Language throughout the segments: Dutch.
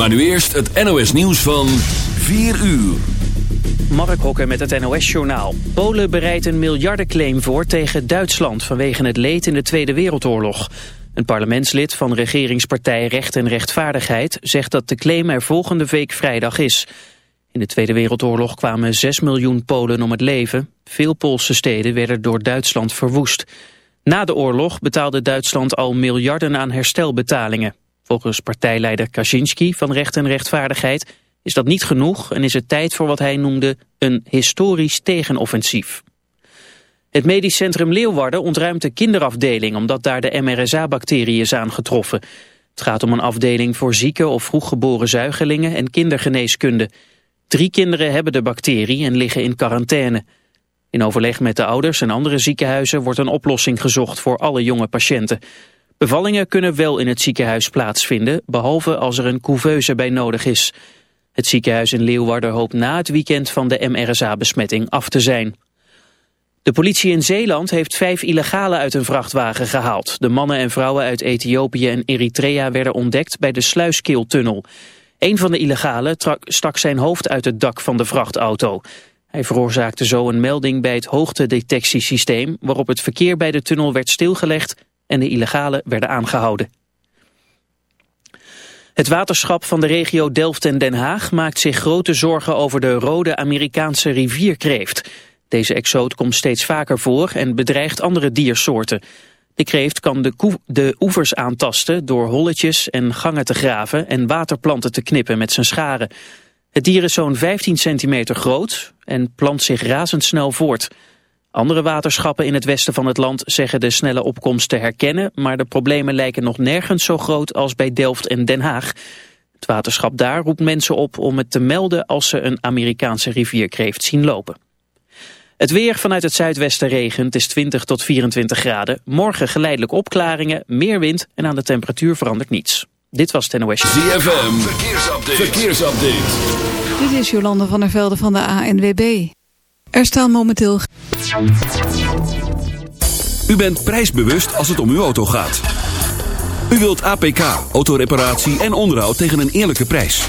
Maar nu eerst het NOS nieuws van 4 uur. Mark Hokker met het NOS-journaal. Polen bereidt een miljardenclaim voor tegen Duitsland... vanwege het leed in de Tweede Wereldoorlog. Een parlementslid van regeringspartij Recht en Rechtvaardigheid... zegt dat de claim er volgende week vrijdag is. In de Tweede Wereldoorlog kwamen 6 miljoen Polen om het leven. Veel Poolse steden werden door Duitsland verwoest. Na de oorlog betaalde Duitsland al miljarden aan herstelbetalingen. Volgens partijleider Kaczynski van Recht en Rechtvaardigheid is dat niet genoeg en is het tijd voor wat hij noemde een historisch tegenoffensief. Het medisch centrum Leeuwarden ontruimt de kinderafdeling omdat daar de MRSA-bacterie is aangetroffen. Het gaat om een afdeling voor zieke of vroeggeboren zuigelingen en kindergeneeskunde. Drie kinderen hebben de bacterie en liggen in quarantaine. In overleg met de ouders en andere ziekenhuizen wordt een oplossing gezocht voor alle jonge patiënten. Bevallingen kunnen wel in het ziekenhuis plaatsvinden, behalve als er een couveuse bij nodig is. Het ziekenhuis in Leeuwarden hoopt na het weekend van de MRSA-besmetting af te zijn. De politie in Zeeland heeft vijf illegalen uit een vrachtwagen gehaald. De mannen en vrouwen uit Ethiopië en Eritrea werden ontdekt bij de Sluiskeeltunnel. Een van de illegalen stak zijn hoofd uit het dak van de vrachtauto. Hij veroorzaakte zo een melding bij het hoogtedetectiesysteem... waarop het verkeer bij de tunnel werd stilgelegd en de illegalen werden aangehouden. Het waterschap van de regio Delft en Den Haag maakt zich grote zorgen over de rode Amerikaanse rivierkreeft. Deze exoot komt steeds vaker voor en bedreigt andere diersoorten. De kreeft kan de, de oevers aantasten door holletjes en gangen te graven en waterplanten te knippen met zijn scharen. Het dier is zo'n 15 centimeter groot en plant zich razendsnel voort. Andere waterschappen in het westen van het land zeggen de snelle opkomst te herkennen, maar de problemen lijken nog nergens zo groot als bij Delft en Den Haag. Het waterschap daar roept mensen op om het te melden als ze een Amerikaanse rivierkreeft zien lopen. Het weer vanuit het zuidwesten regent is 20 tot 24 graden. Morgen geleidelijk opklaringen, meer wind en aan de temperatuur verandert niets. Dit was het NOS. ZFM, verkeersupdate. verkeersupdate. Dit is Jolande van der Velde van de ANWB. Er staan momenteel... U bent prijsbewust als het om uw auto gaat. U wilt APK, autoreparatie en onderhoud tegen een eerlijke prijs.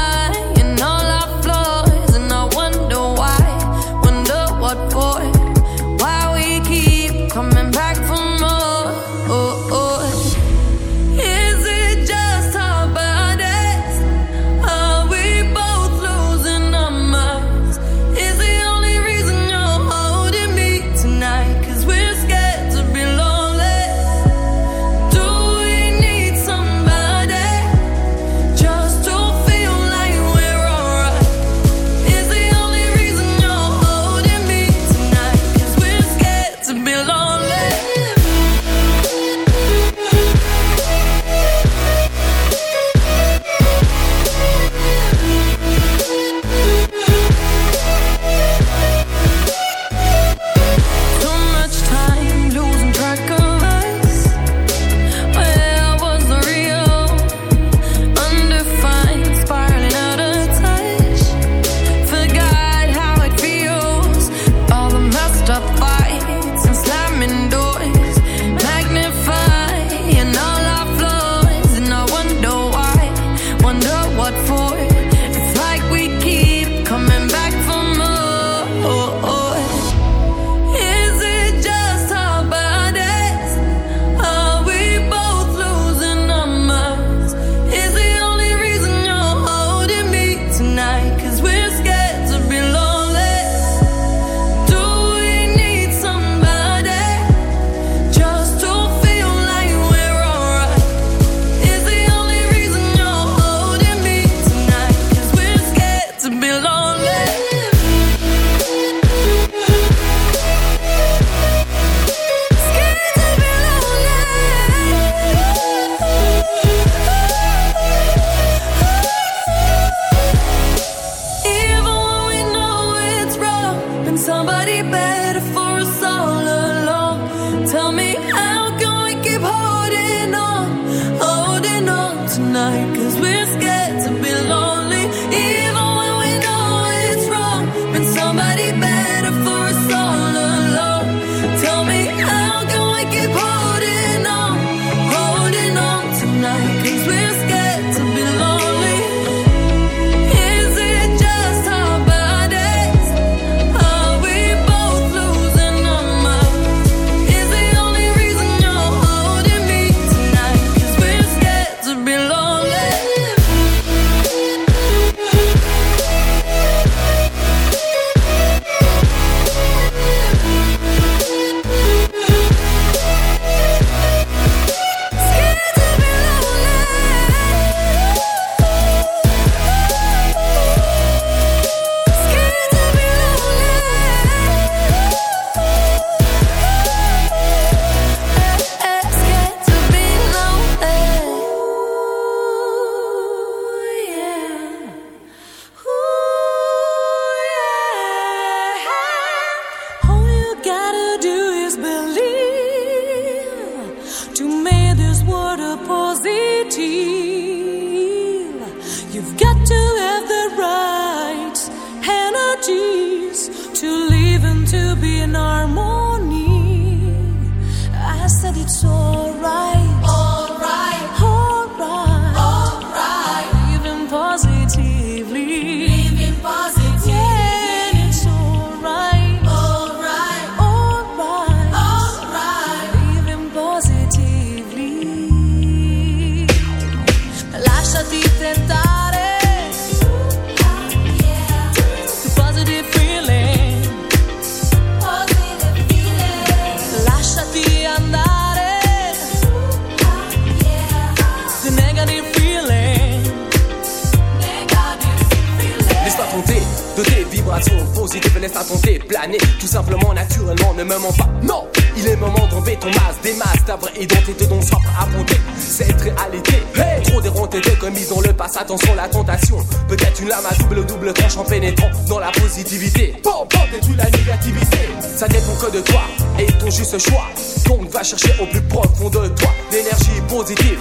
laisse-toi tenter, planer, tout simplement, naturellement, ne me mens pas. Non, il est moment d'enlever ton masque, des masques, ta vraie identité dont soif à affronter cette réalité. Hey Trop déronté de commis dans le passé, attention la tentation. Peut-être une lame à double double tranche en pénétrant dans la positivité. Bon, bon, détruis la négativité. Ça dépend que de toi et ton juste choix. Donc va chercher au plus profond de toi l'énergie positive.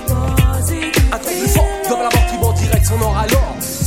Un truc plus fort dans la mort qui en direction nord alors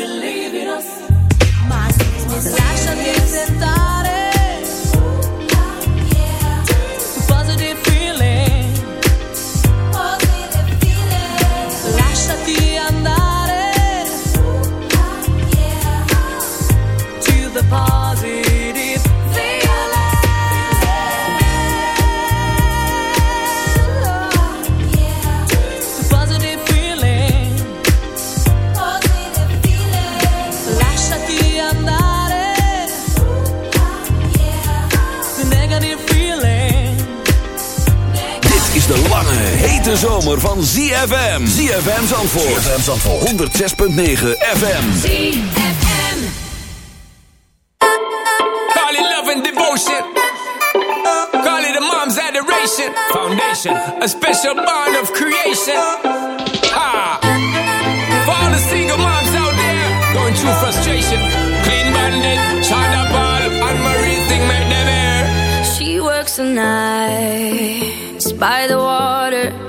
believe in us. Más, más. hete zomer van ZFM. ZFM Zandvoort. ZFM Zandvoort. 106.9 FM. ZFM. Call it love and devotion. Call it a mom's adoration. Foundation. A special bond of creation. Ha. For all the single moms out there. Going through frustration. Clean bandit. up ball. And Marie thing made them air. She works the night by the water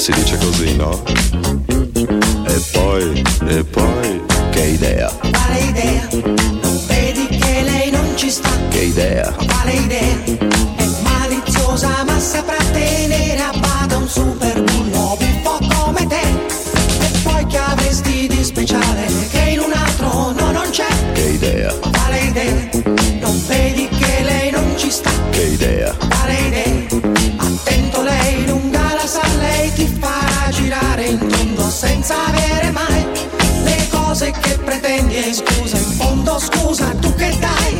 si dice così, no? E poi, e poi, che idea? Quale idea? Vedi che lei non ci sta. Che idea? Quale idea? È maliziosa ma saprà tenere a pretendi scusa, in fondo scusa, tu che dai?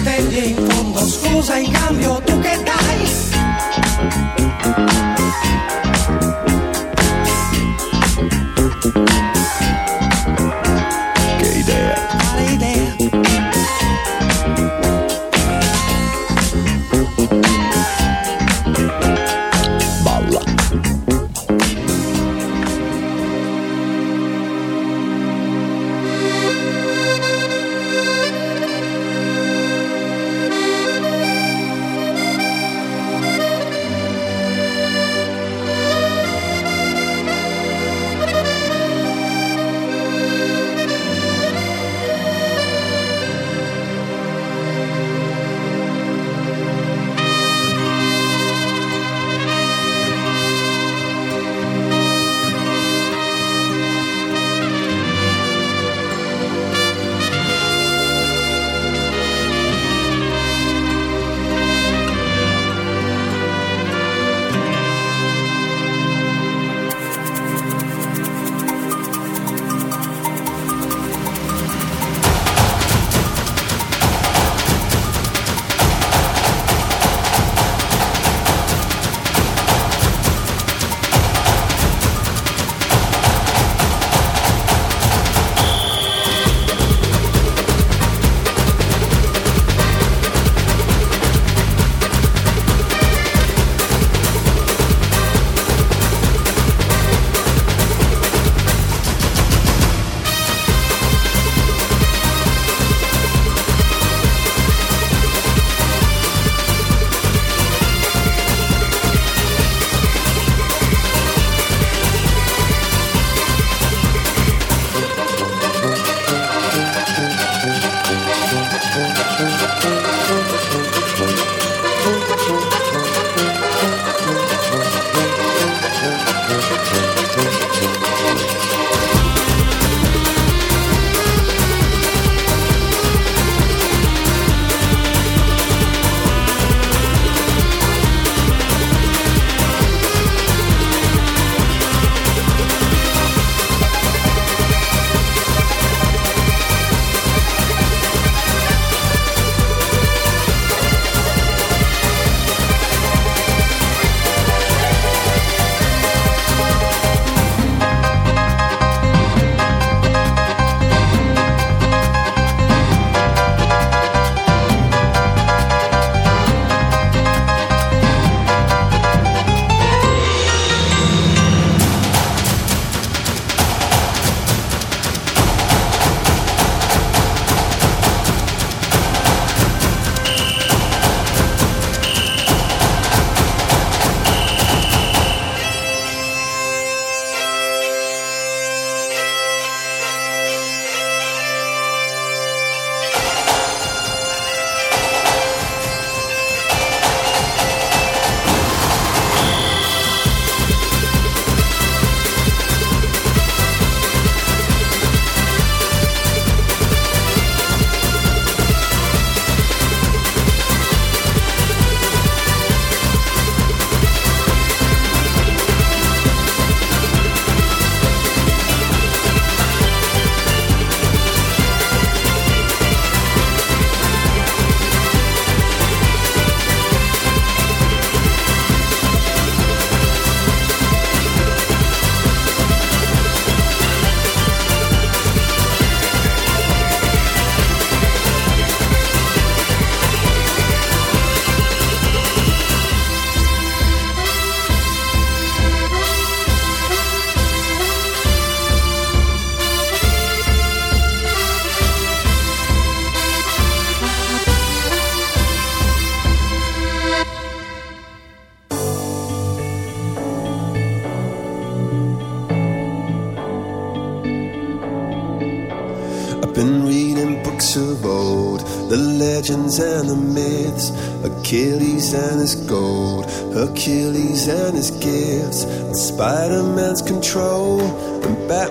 Cose che pretendi in fondo. Scusa in cambio tu che dai?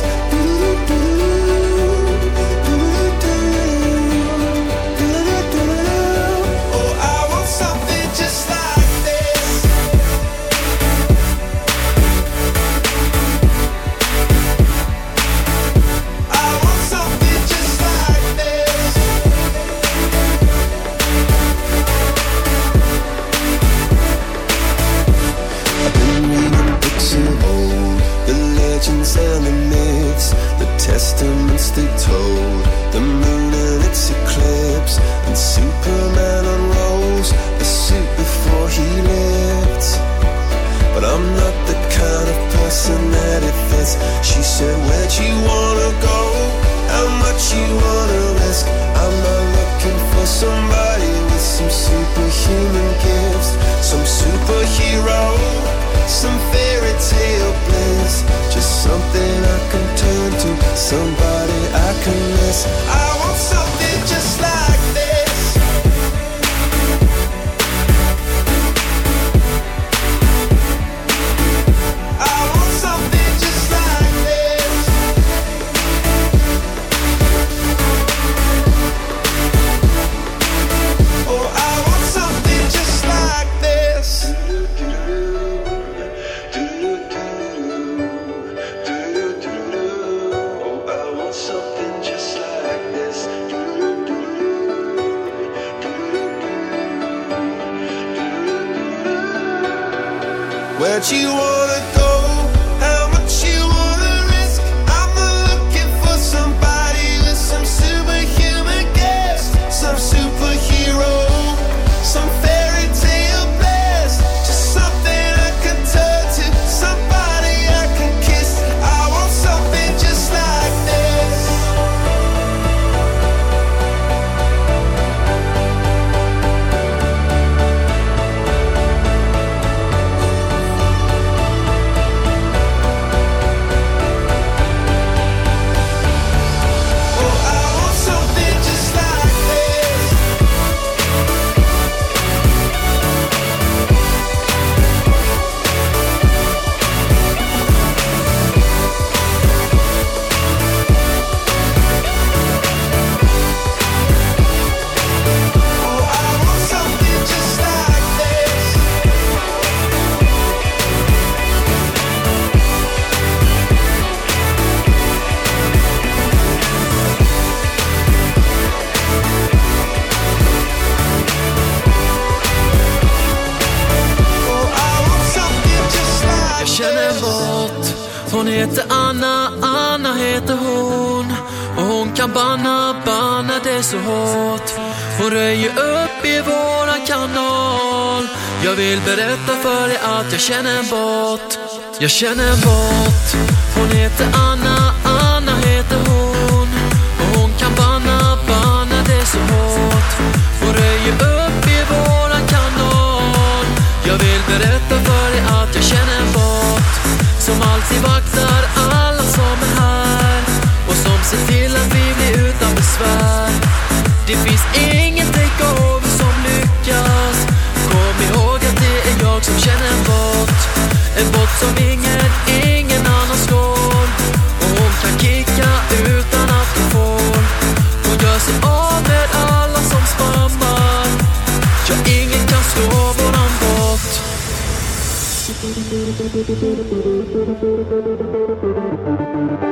place. Jag vill berätta för dig att jag känner en båt. Jag känner en båt. Hon heter Anna, Anna heter hon. Och hon kan banna, banna det så hårt. Hon röjer upp i våran kanon. Jag vill berätta för dig att jag känner en båt. Som alltid vaktar alla som är här. Och som ser till att vi blir utan besvär. Det finns inget takeover som lyckas. Thank you.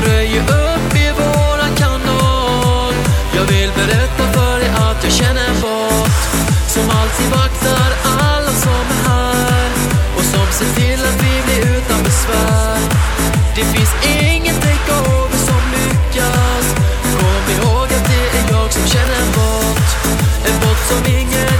Hon röjer upp i våran kanal Jag vill berätta för dig att jag känner en bot Som alltid vaktar alla som är här. Och som ser till att vi blir utan besvär. Det finns ingen takeover som lyckas. Kom ihåg att det är jag som känner en bot En bot som ingen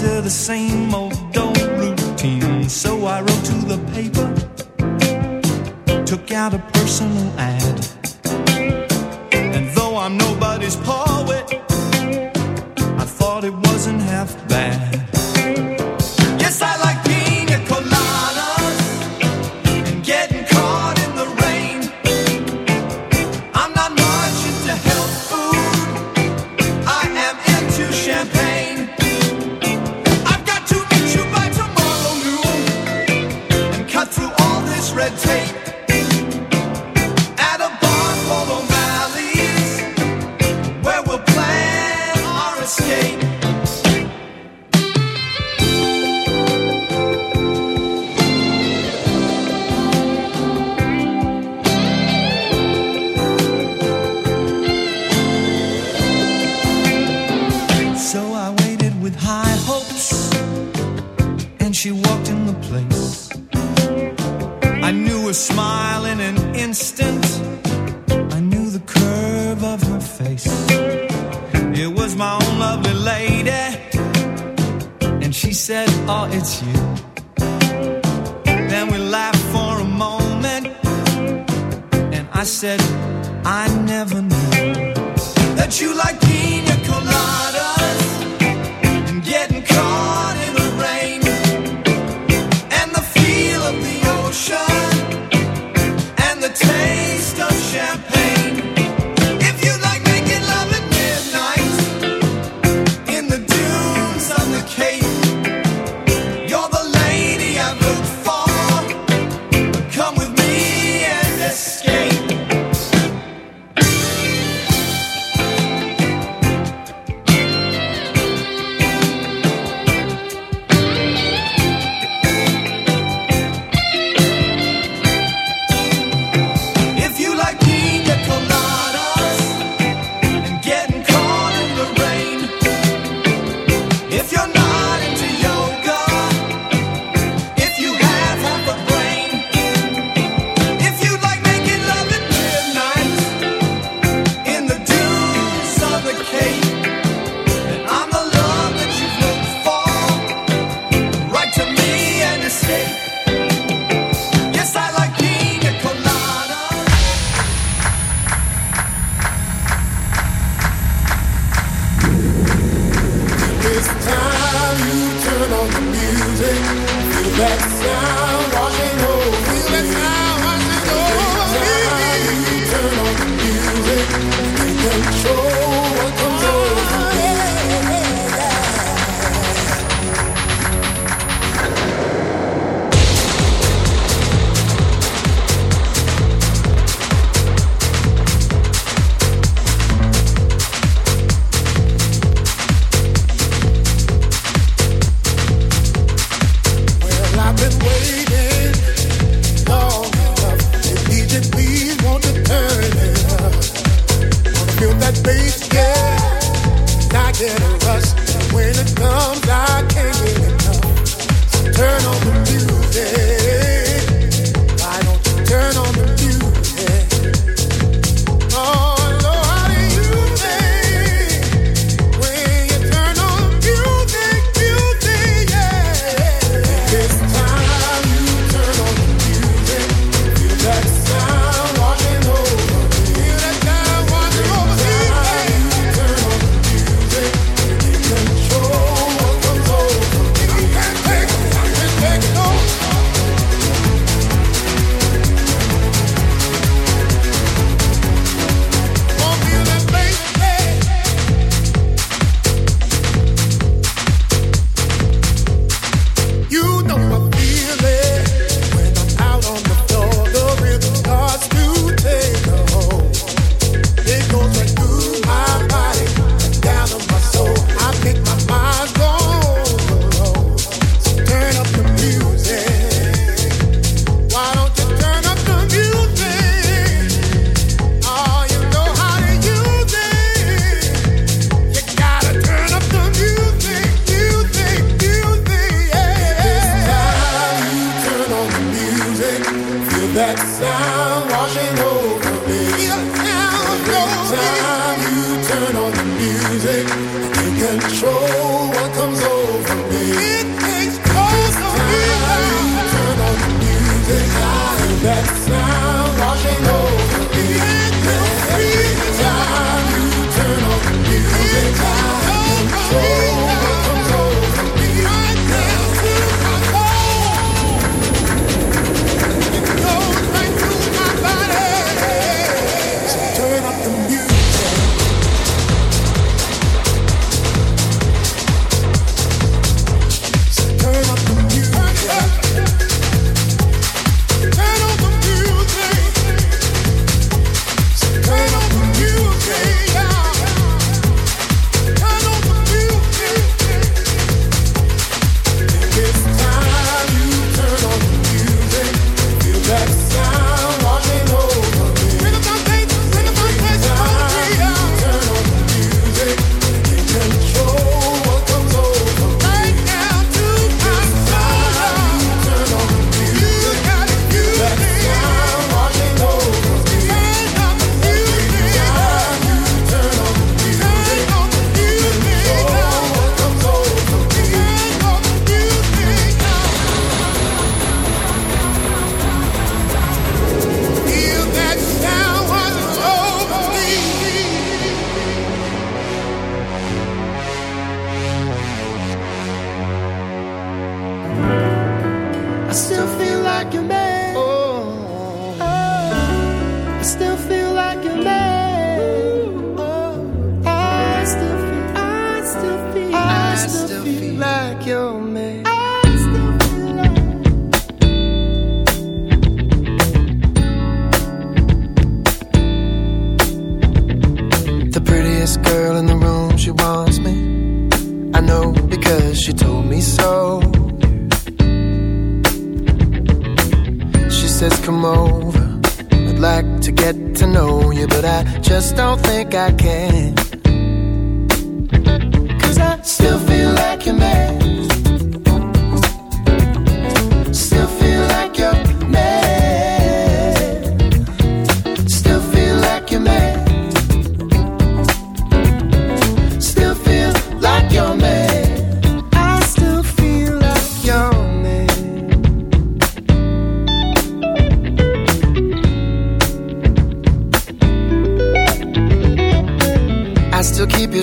to the same old dull routine. So I wrote to the paper, took out a personal ad. And though I'm nobody's part,